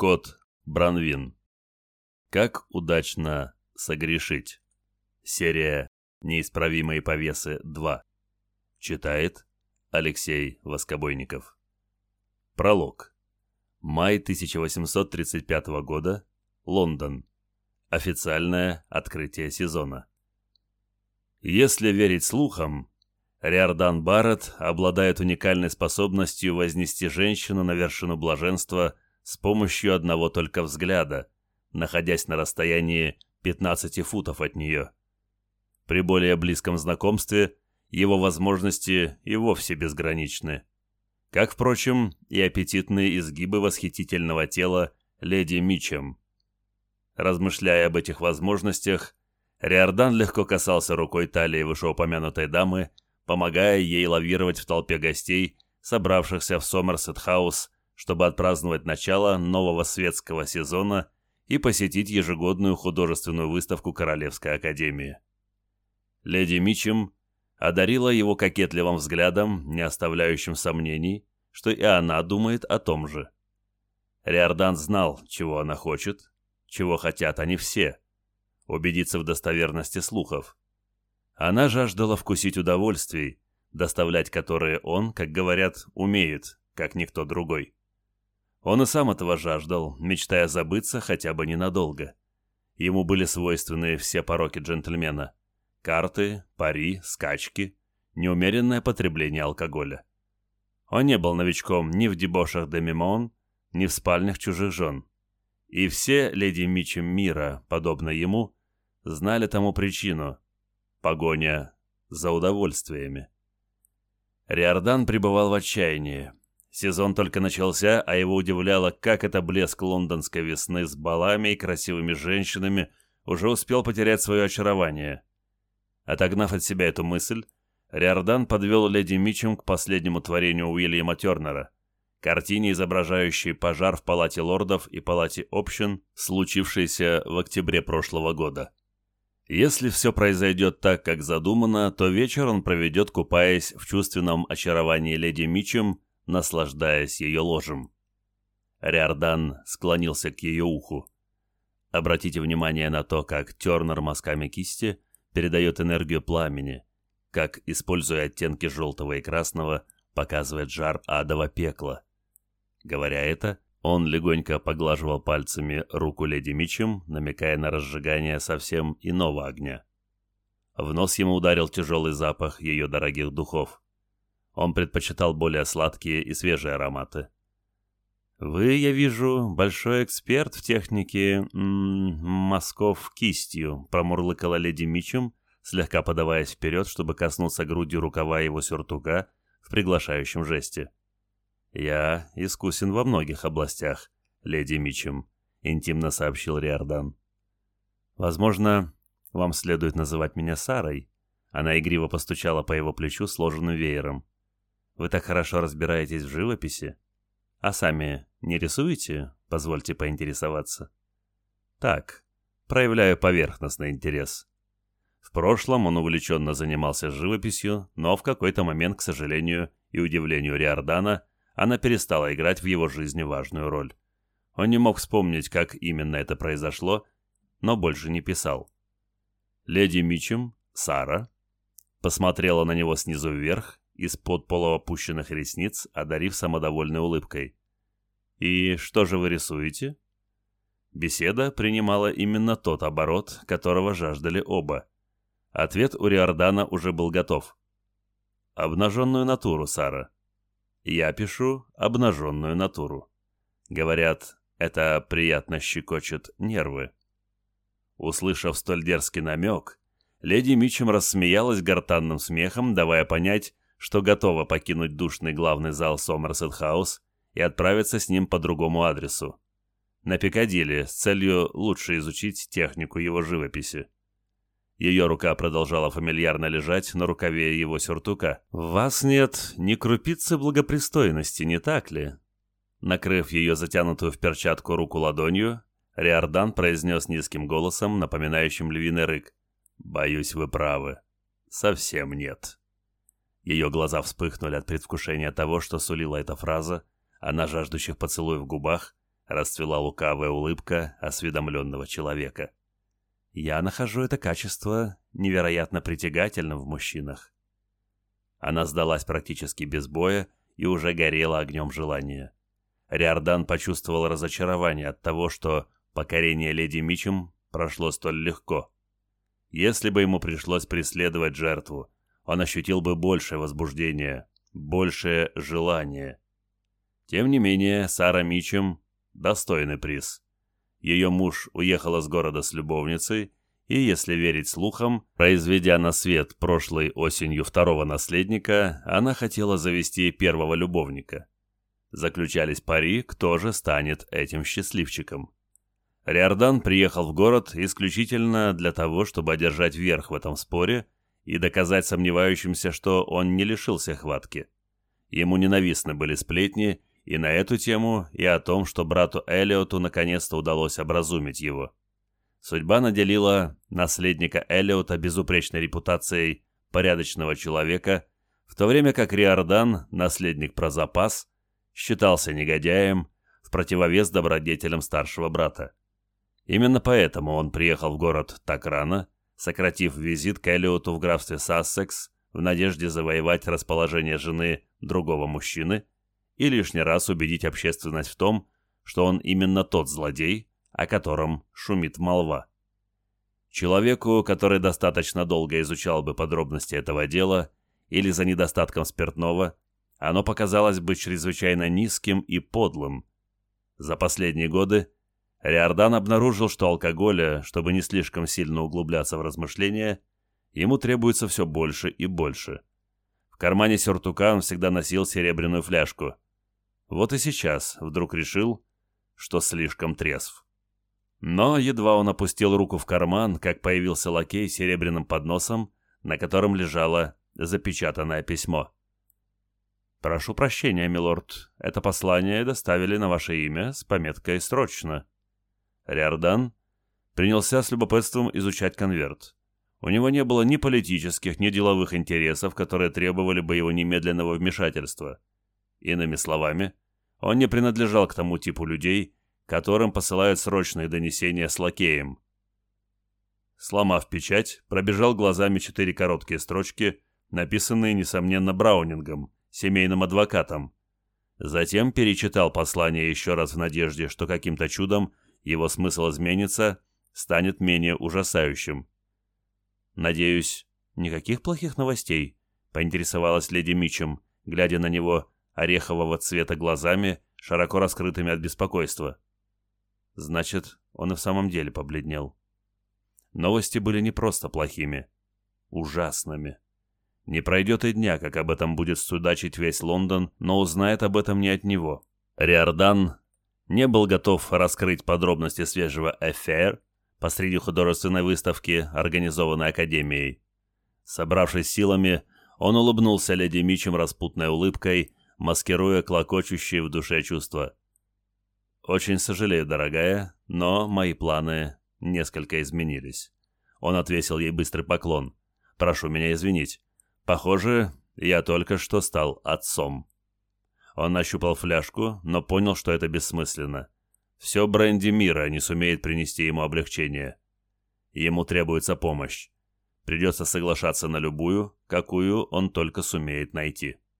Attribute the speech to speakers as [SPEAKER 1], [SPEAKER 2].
[SPEAKER 1] Кот Бранвин. Как удачно согрешить. Серия «Неисправимые повесы 2». Читает Алексей Воскобойников. Пролог. Май 1835 года. Лондон. Официальное открытие сезона. Если верить слухам, Риордан Барретт обладает уникальной способностью вознести женщину на вершину блаженства с помощью одного только взгляда, находясь на расстоянии 15 футов от нее. При более близком знакомстве его возможности и вовсе безграничны. Как, впрочем, и аппетитные изгибы восхитительного тела леди Мичем. Размышляя об этих возможностях, Риордан легко касался рукой талии вышеупомянутой дамы, помогая ей лавировать в толпе гостей, собравшихся в Сомерсет-хаус, чтобы отпраздновать начало нового светского сезона и посетить ежегодную художественную выставку Королевской академии. Леди Мичем одарила его кокетливым взглядом, не оставляющим сомнений, что и она думает о том же. Риордан знал, чего она хочет, чего хотят они все. Убедиться в достоверности слухов. Она жаждала вкусить удовольствий, доставлять которые он, как говорят, умеет, как никто другой. Он и сам этого жаждал, мечтая забыться хотя бы ненадолго. Ему были свойственны все пороки джентльмена. Карты, пари, скачки, неумеренное потребление алкоголя. Он не был новичком ни в дебошах Демимон, ни в спальнях чужих жен. И все леди Мичем мира, подобно ему, знали тому причину, Погоня за удовольствиями. Риордан пребывал в отчаянии. Сезон только начался, а его удивляло, как это блеск лондонской весны с балами и красивыми женщинами уже успел потерять свое очарование. Отогнав от себя эту мысль, Риордан подвел леди Мичем к последнему творению Уильяма Тернера — картине, изображающей пожар в Палате лордов и Палате общин, случившейся в октябре прошлого года. Если все произойдет так, как задумано, то вечер он проведет, купаясь в чувственном очаровании леди Мичем, наслаждаясь ее ложем. Риордан склонился к ее уху. Обратите внимание на то, как Тернер мазками кисти передает энергию пламени, как, используя оттенки желтого и красного, показывает жар адова пекла. Говоря это, он легонько поглаживал пальцами руку леди Мичем, намекая на разжигание совсем иного огня. В нос ему ударил тяжелый запах ее дорогих духов. Он предпочитал более сладкие и свежие ароматы. «Вы, я вижу, большой эксперт в технике м мазков кистью», — промурлыкала леди Мичем, слегка подаваясь вперед, чтобы коснуться грудью рукава его сюртука в приглашающем жесте. «Я искусен во многих областях, леди Мичем», — интимно сообщил Риордан. «Возможно, вам следует называть меня Сарой». Она игриво постучала по его плечу сложенным веером. «Вы так хорошо разбираетесь в живописи. А сами не рисуете? Позвольте поинтересоваться». «Так, проявляю поверхностный интерес». В прошлом он увлеченно занимался живописью, но в какой-то момент, к сожалению и удивлению Риордана, она перестала играть в его жизни важную роль. Он не мог вспомнить, как именно это произошло, но больше не писал. Леди Мичем, Сара, посмотрела на него снизу вверх, из-под полуопущенных ресниц, одарив самодовольной улыбкой. «И что же вы рисуете?» Беседа принимала именно тот оборот, которого жаждали оба. Ответ у Риордана уже был готов. «Обнаженную натуру, Сара. Я пишу обнаженную натуру. Говорят, это приятно щекочет нервы. Услышав столь дерзкий намек, леди Мичем рассмеялась гортанным смехом, давая понять, что готова покинуть душный главный зал Сомерсет-хаус и отправиться с ним по другому адресу. На Пикадилли с целью лучше изучить технику его живописи. Ее рука продолжала фамильярно лежать на рукаве его сюртука. «В вас нет ни крупицы благопристойности, не так ли?» Накрыв ее затянутую в перчатку руку ладонью, Риордан произнес низким голосом, напоминающим львиный рык. «Боюсь, вы правы. Совсем нет». Ее глаза вспыхнули от предвкушения того, что сулила эта фраза, а на жаждущих поцелуев губах расцвела лукавая улыбка осведомленного человека. «Я нахожу это качество невероятно притягательным в мужчинах». Она сдалась практически без боя и уже горела огнем желания. Риордан почувствовал разочарование от того, что покорение леди Мичем прошло столь легко. Если бы ему пришлось преследовать жертву, он ощутил бы большее возбуждение, большее желание. Тем не менее, Сара Мичем – достойный приз. Ее муж уехал из города с любовницей, и, если верить слухам, произведя на свет прошлой осенью второго наследника, она хотела завести первого любовника. Заключались пари, кто же станет этим счастливчиком. Риордан приехал в город исключительно для того, чтобы одержать верх в этом споре и доказать сомневающимся, что он не лишился хватки. Ему ненавистны были сплетни и на эту тему, и о том, что брату Элиоту наконец-то удалось образумить его. Судьба наделила наследника Элиота безупречной репутацией порядочного человека, в то время как Риордан, наследник про запас, считался негодяем в противовес добродетелям старшего брата. Именно поэтому он приехал в город так рано, сократив визит к Элиоту в графстве Сассекс в надежде завоевать расположение жены другого мужчины и лишний раз убедить общественность в том, что он именно тот злодей, о котором шумит молва. Человеку, который достаточно долго изучал бы подробности этого дела, или за недостатком спиртного, оно показалось бы чрезвычайно низким и подлым. За последние годы Риордан обнаружил, что алкоголя, чтобы не слишком сильно углубляться в размышления, ему требуется все больше и больше. В кармане сюртука он всегда носил серебряную фляжку. Вот и сейчас вдруг решил, что слишком трезв. Но едва он опустил руку в карман, как появился лакей с серебряным подносом, на котором лежало запечатанное письмо. «Прошу прощения, милорд, это послание доставили на ваше имя с пометкой «Срочно». Риордан принялся с любопытством изучать конверт. У него не было ни политических, ни деловых интересов, которые требовали бы его немедленного вмешательства. Иными словами, он не принадлежал к тому типу людей, которым посылают срочные донесения с лакеем. Сломав печать, пробежал глазами четыре короткие строчки, написанные, несомненно, Браунингом, семейным адвокатом. Затем перечитал послание еще раз в надежде, что каким-то чудом его смысл изменится, станет менее ужасающим. «Надеюсь, никаких плохих новостей?» — поинтересовалась леди Мичем, глядя на него орехового цвета глазами, широко раскрытыми от беспокойства. Значит, он и в самом деле побледнел. Новости были не просто плохими, ужасными. Не пройдет и дня, как об этом будет судачить весь Лондон, но узнает об этом не от него. Риордан не был готов раскрыть подробности свежего «Эфер» посреди художественной выставки, организованной Академией. Собравшись силами, он улыбнулся леди Мичем распутной улыбкой, маскируя клокочущие в душе чувства. «Очень сожалею, дорогая, но мои планы несколько изменились». Он отвесил ей быстрый поклон. «Прошу меня извинить. Похоже, я только что стал отцом». Он нащупал фляжку, но понял, что это бессмысленно. Все бренди мира не сумеет принести ему облегчение. Ему требуется помощь. Придется соглашаться на любую, какую он только сумеет найти.